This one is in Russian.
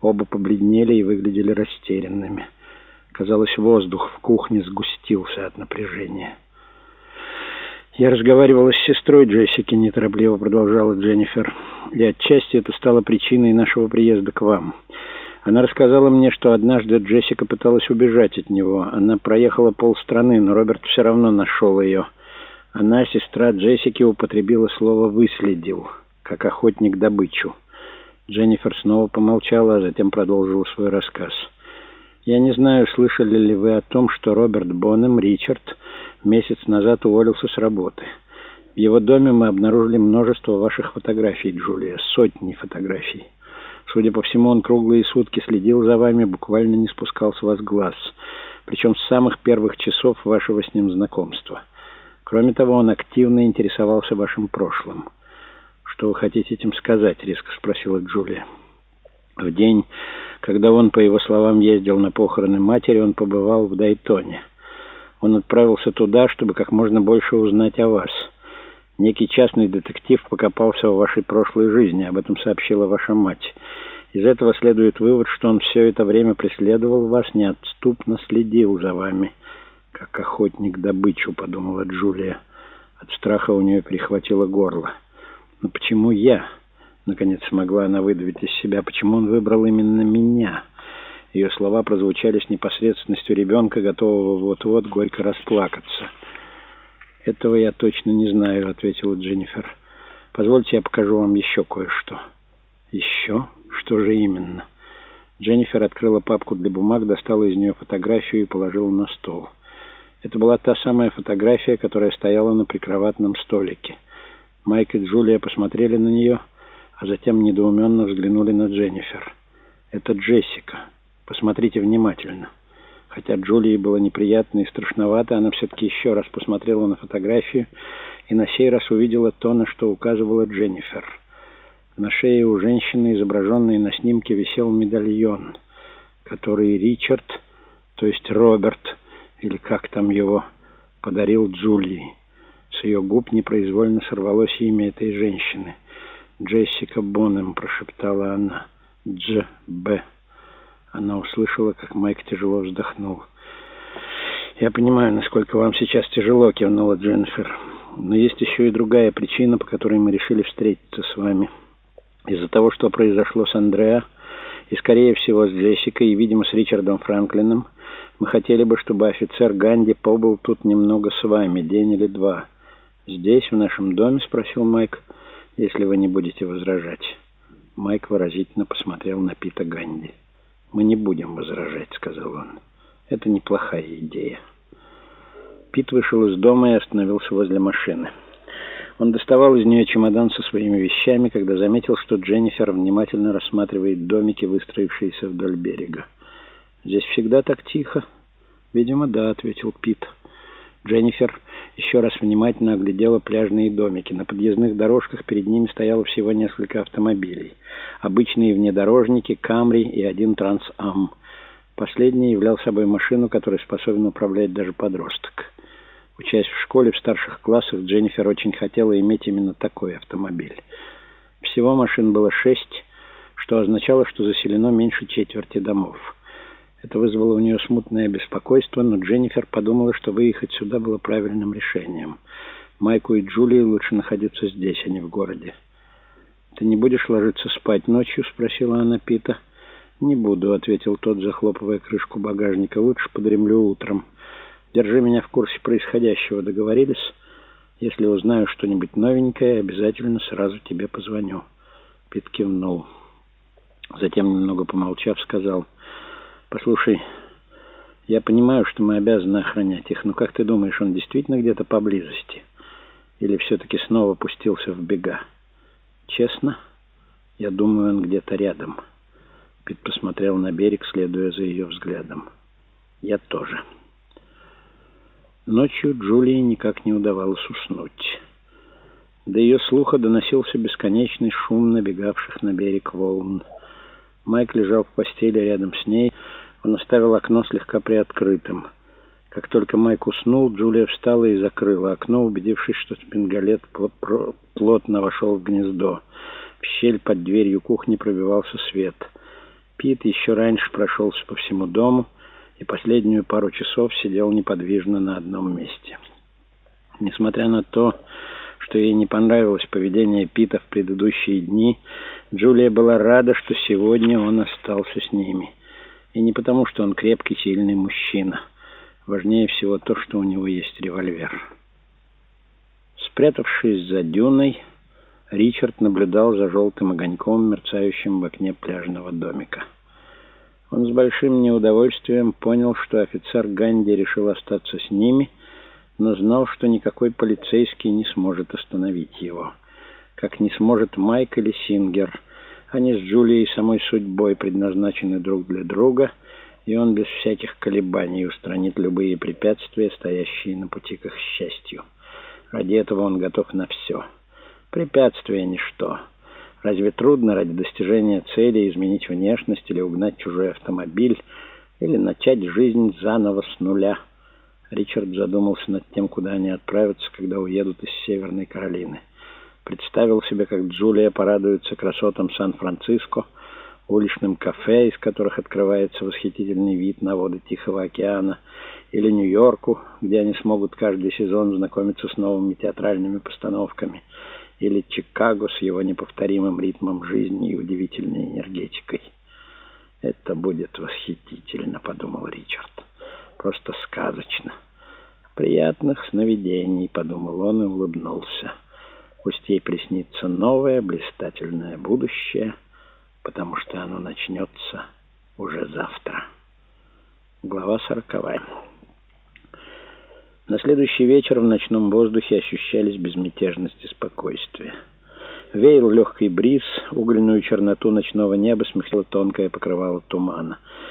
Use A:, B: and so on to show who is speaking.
A: Оба побледнели и выглядели растерянными. Казалось, воздух в кухне сгустился от напряжения. «Я разговаривала с сестрой Джессики», — неторопливо продолжала Дженнифер, «и отчасти это стало причиной нашего приезда к вам. Она рассказала мне, что однажды Джессика пыталась убежать от него. Она проехала полстраны, но Роберт все равно нашел ее. Она, сестра Джессики, употребила слово «выследил», как охотник добычу. Дженнифер снова помолчала, а затем продолжила свой рассказ. «Я не знаю, слышали ли вы о том, что Роберт Бонем, Ричард, месяц назад уволился с работы. В его доме мы обнаружили множество ваших фотографий, Джулия, сотни фотографий. Судя по всему, он круглые сутки следил за вами, буквально не спускал с вас глаз, причем с самых первых часов вашего с ним знакомства. Кроме того, он активно интересовался вашим прошлым». «Что вы хотите этим сказать?» — резко спросила Джулия. В день, когда он, по его словам, ездил на похороны матери, он побывал в Дайтоне. Он отправился туда, чтобы как можно больше узнать о вас. Некий частный детектив покопался в вашей прошлой жизни, об этом сообщила ваша мать. Из этого следует вывод, что он все это время преследовал вас, неотступно следил за вами. «Как охотник добычу», — подумала Джулия. От страха у нее перехватило горло. Но почему я? Наконец смогла она выдавить из себя. Почему он выбрал именно меня? Ее слова прозвучали с непосредственностью ребенка, готового вот-вот горько расплакаться. «Этого я точно не знаю», — ответила Дженнифер. «Позвольте, я покажу вам еще кое-что». «Еще? Что же именно?» Дженнифер открыла папку для бумаг, достала из нее фотографию и положила на стол. Это была та самая фотография, которая стояла на прикроватном столике. Майк и Джулия посмотрели на нее, а затем недоуменно взглянули на Дженнифер. «Это Джессика. Посмотрите внимательно». Хотя Джулии было неприятно и страшновато, она все-таки еще раз посмотрела на фотографию и на сей раз увидела то, на что указывала Дженнифер. На шее у женщины, изображенной на снимке, висел медальон, который Ричард, то есть Роберт, или как там его, подарил Джулии. С ее губ непроизвольно сорвалось имя этой женщины. «Джессика Бонем», — прошептала она. «Дж. Б». Она услышала, как Майк тяжело вздохнул. «Я понимаю, насколько вам сейчас тяжело», — кивнула Дженнифер. «Но есть еще и другая причина, по которой мы решили встретиться с вами. Из-за того, что произошло с Андреа, и, скорее всего, с Джессикой, и, видимо, с Ричардом Франклином, мы хотели бы, чтобы офицер Ганди побыл тут немного с вами, день или два». «Здесь, в нашем доме?» — спросил Майк, — «если вы не будете возражать». Майк выразительно посмотрел на Пита Ганди. «Мы не будем возражать», — сказал он. «Это неплохая идея». Пит вышел из дома и остановился возле машины. Он доставал из нее чемодан со своими вещами, когда заметил, что Дженнифер внимательно рассматривает домики, выстроившиеся вдоль берега. «Здесь всегда так тихо?» «Видимо, да», — ответил Пит. Дженнифер еще раз внимательно оглядела пляжные домики. На подъездных дорожках перед ними стояло всего несколько автомобилей. Обычные внедорожники, Камри и один Трансам. Последний являл собой машину, которой способен управлять даже подросток. Учась в школе в старших классах, Дженнифер очень хотела иметь именно такой автомобиль. Всего машин было шесть, что означало, что заселено меньше четверти домов. Это вызвало у нее смутное беспокойство, но Дженнифер подумала, что выехать сюда было правильным решением. Майку и Джулии лучше находиться здесь, а не в городе. «Ты не будешь ложиться спать ночью?» — спросила она Пита. «Не буду», — ответил тот, захлопывая крышку багажника. «Лучше подремлю утром. Держи меня в курсе происходящего. Договорились? Если узнаю что-нибудь новенькое, обязательно сразу тебе позвоню». Пит кивнул. Затем, немного помолчав, сказал... «Послушай, я понимаю, что мы обязаны охранять их, но как ты думаешь, он действительно где-то поблизости? Или все-таки снова пустился в бега? Честно, я думаю, он где-то рядом». Пит посмотрел на берег, следуя за ее взглядом. «Я тоже». Ночью Джулии никак не удавалось уснуть. До ее слуха доносился бесконечный шум набегавших на берег волн. Майк лежал в постели рядом с ней, он оставил окно слегка приоткрытым. Как только Майк уснул, Джулия встала и закрыла окно, убедившись, что спингалет плотно вошел в гнездо. В щель под дверью кухни пробивался свет. Пит еще раньше прошелся по всему дому и последнюю пару часов сидел неподвижно на одном месте. Несмотря на то, что ей не понравилось поведение Пита в предыдущие дни, Джулия была рада, что сегодня он остался с ними. И не потому, что он крепкий, сильный мужчина. Важнее всего то, что у него есть револьвер. Спрятавшись за дюной, Ричард наблюдал за желтым огоньком, мерцающим в окне пляжного домика. Он с большим неудовольствием понял, что офицер Ганди решил остаться с ними, но знал, что никакой полицейский не сможет остановить его. Как не сможет Майк или Сингер. Они с Джулией самой судьбой предназначены друг для друга, и он без всяких колебаний устранит любые препятствия, стоящие на пути к их счастью. Ради этого он готов на все. Препятствие — ничто. Разве трудно ради достижения цели изменить внешность или угнать чужой автомобиль, или начать жизнь заново с нуля? Ричард задумался над тем, куда они отправятся, когда уедут из Северной Каролины. Представил себе, как Джулия порадуется красотам Сан-Франциско, уличным кафе, из которых открывается восхитительный вид на воды Тихого океана, или Нью-Йорку, где они смогут каждый сезон знакомиться с новыми театральными постановками — или Чикаго с его неповторимым ритмом жизни и удивительной энергетикой. «Это будет восхитительно», — подумал Ричард. «Просто сказочно». «Приятных сновидений», — подумал он и улыбнулся. «Пусть ей приснится новое блистательное будущее, потому что оно начнется уже завтра». Глава сороковая. На следующий вечер в ночном воздухе ощущались безмятежность и спокойствие. Веял легкий бриз, угольную черноту ночного неба смехло тонкое покрывало тумана.